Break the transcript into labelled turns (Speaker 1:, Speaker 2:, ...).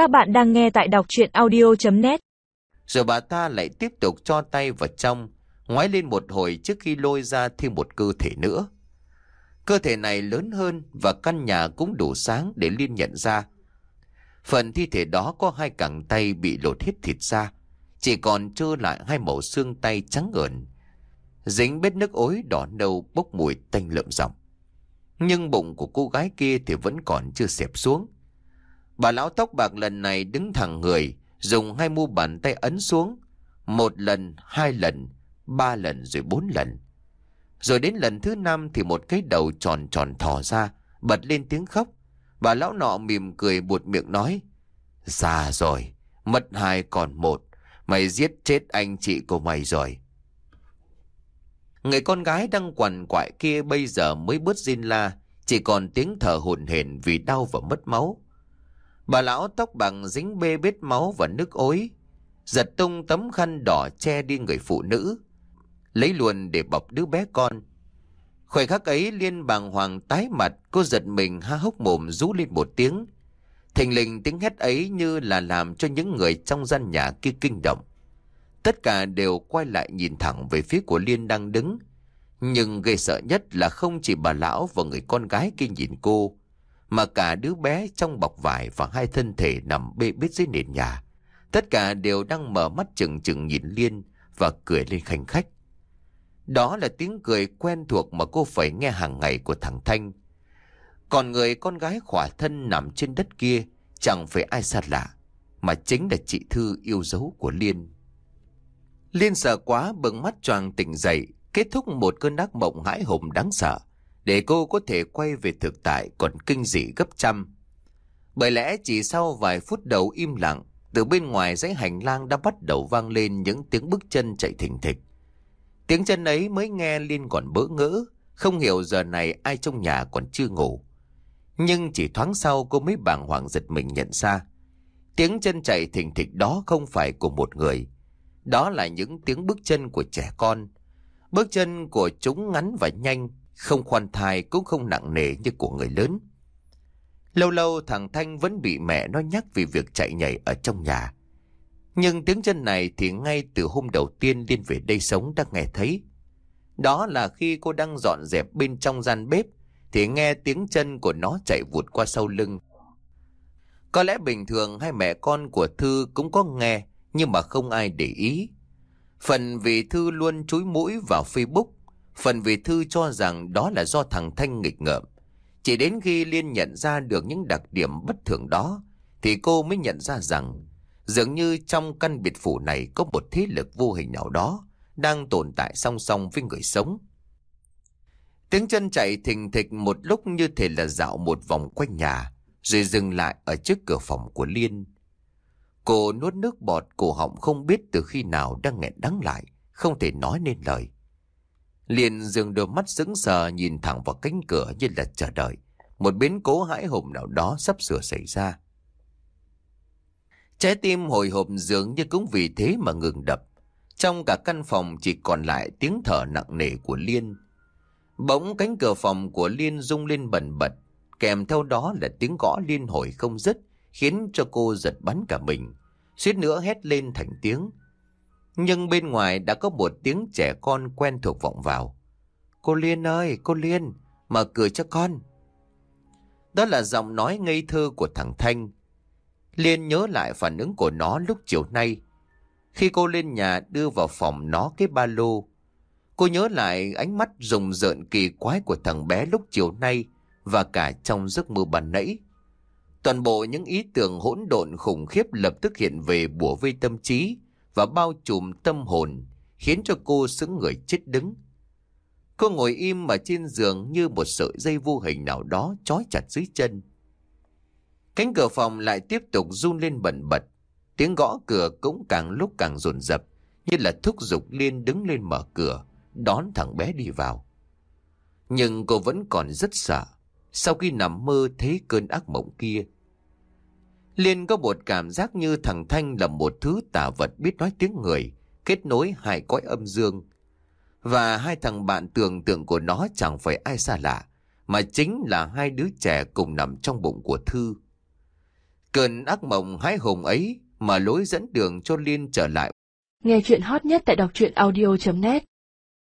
Speaker 1: Các bạn đang nghe tại đọc chuyện audio.net
Speaker 2: Rồi bà ta lại tiếp tục cho tay vào trong, ngoái lên một hồi trước khi lôi ra thêm một cơ thể nữa. Cơ thể này lớn hơn và căn nhà cũng đủ sáng để Liên nhận ra. Phần thi thể đó có hai cẳng tay bị lột hết thịt ra, chỉ còn trơ lại hai mẩu xương tay trắng ẩn. Dính bết nước ối đỏ nâu bốc mùi tanh lợm rộng. Nhưng bụng của cô gái kia thì vẫn còn chưa xẹp xuống. Bà lão tóc bạc lần này đứng thẳng người, dùng hai mu bàn tay ấn xuống. Một lần, hai lần, ba lần rồi bốn lần. Rồi đến lần thứ năm thì một cái đầu tròn tròn thò ra, bật lên tiếng khóc. Bà lão nọ mỉm cười buột miệng nói. Già rồi, mất hai còn một. Mày giết chết anh chị của mày rồi. Người con gái đang quằn quại kia bây giờ mới bớt zin la, chỉ còn tiếng thở hổn hển vì đau và mất máu. Bà lão tóc bằng dính bê bết máu và nước ối, giật tung tấm khăn đỏ che đi người phụ nữ, lấy luôn để bọc đứa bé con. Khoảnh khắc ấy liên bàng hoàng tái mặt, cô giật mình há hốc mồm rú lên một tiếng. Thình lình tiếng hét ấy như là làm cho những người trong gian nhà kia kinh động. Tất cả đều quay lại nhìn thẳng về phía của Liên đang đứng. Nhưng gây sợ nhất là không chỉ bà lão và người con gái kia nhìn cô, mà cả đứa bé trong bọc vải và hai thân thể nằm bê bết dưới nền nhà. Tất cả đều đang mở mắt chừng chừng nhìn Liên và cười lên khanh khách. Đó là tiếng cười quen thuộc mà cô phải nghe hàng ngày của thằng Thanh. Còn người con gái khỏa thân nằm trên đất kia chẳng phải ai xa lạ, mà chính là chị Thư yêu dấu của Liên. Liên sợ quá bừng mắt choàng tỉnh dậy, kết thúc một cơn ác mộng hãi hùng đáng sợ, để cô có thể quay về thực tại còn kinh dị gấp trăm. Bởi lẽ chỉ sau vài phút đầu im lặng, từ bên ngoài dãy hành lang đã bắt đầu vang lên những tiếng bước chân chạy thình thịch. Tiếng chân ấy mới nghe Liên còn bỡ ngỡ, không hiểu giờ này ai trong nhà còn chưa ngủ. Nhưng chỉ thoáng sau cô mới bàng hoàng giật mình nhận ra. Tiếng chân chạy thình thịch đó không phải của một người. Đó là những tiếng bước chân của trẻ con. Bước chân của chúng ngắn và nhanh, không khoan thai cũng không nặng nề như của người lớn. Lâu lâu thằng Thanh vẫn bị mẹ nó nhắc vì việc chạy nhảy ở trong nhà. Nhưng tiếng chân này thì ngay từ hôm đầu tiên Liên về đây sống đã nghe thấy. Đó là khi cô đang dọn dẹp bên trong gian bếp thì nghe tiếng chân của nó chạy vụt qua sau lưng. Có lẽ bình thường hai mẹ con của Thư cũng có nghe nhưng mà không ai để ý. Phần vì Thư luôn chúi mũi vào Facebook, phần vì Thư cho rằng đó là do thằng Thanh nghịch ngợm. Chỉ đến khi Liên nhận ra được những đặc điểm bất thường đó, thì cô mới nhận ra rằng dường như trong căn biệt phủ này có một thế lực vô hình nào đó đang tồn tại song song với người sống. Tiếng chân chạy thình thịch một lúc như thể là dạo một vòng quanh nhà, rồi dừng lại ở trước cửa phòng của Liên. Cô nuốt nước bọt cổ họng không biết từ khi nào đang nghẹn đắng lại, không thể nói nên lời. Liền dừng đôi mắt sững sờ nhìn thẳng vào cánh cửa như là chờ đợi. Một biến cố hãi hùng nào đó sắp sửa xảy ra. Trái tim hồi hộp dường như cũng vì thế mà ngừng đập. Trong cả căn phòng chỉ còn lại tiếng thở nặng nề của Liên. Bỗng cánh cửa phòng của Liên rung lên bần bật, kèm theo đó là tiếng gõ liên hồi không dứt, khiến cho cô giật bắn cả mình, suýt nữa hét lên thành tiếng. Nhưng bên ngoài đã có một tiếng trẻ con quen thuộc vọng vào. Cô Liên ơi, cô Liên, mở cửa cho con. Đó là giọng nói ngây thơ của thằng Thanh. Liên nhớ lại phản ứng của nó lúc chiều nay. Khi cô lên nhà đưa vào phòng nó cái ba lô. Cô nhớ lại ánh mắt rùng rợn kỳ quái của thằng bé lúc chiều nay và cả trong giấc mơ bàn nãy. Toàn bộ những ý tưởng hỗn độn khủng khiếp lập tức hiện về bùa vây tâm trí và bao trùm tâm hồn, khiến cho cô sững người chết đứng. Cô ngồi im ở trên giường như một sợi dây vô hình nào đó trói chặt dưới chân. Cánh cửa phòng lại tiếp tục run lên bẩn bật. Tiếng gõ cửa cũng càng lúc càng rồn rập, như là thúc giục Liên đứng lên mở cửa, đón thằng bé đi vào. Nhưng cô vẫn còn rất sợ, sau khi nằm mơ thấy cơn ác mộng kia. Liên có một cảm giác như thằng Thanh là một thứ tà vật biết nói tiếng người, kết nối hai cõi âm dương. Và hai thằng bạn tưởng tượng của nó chẳng phải ai xa lạ, mà chính là hai đứa trẻ cùng nằm trong bụng của Thư. Cơn ác mộng hái hùng ấy mà lối dẫn đường cho Liên trở lại.
Speaker 3: Nghe chuyện hot nhất tại đọc truyện audio.net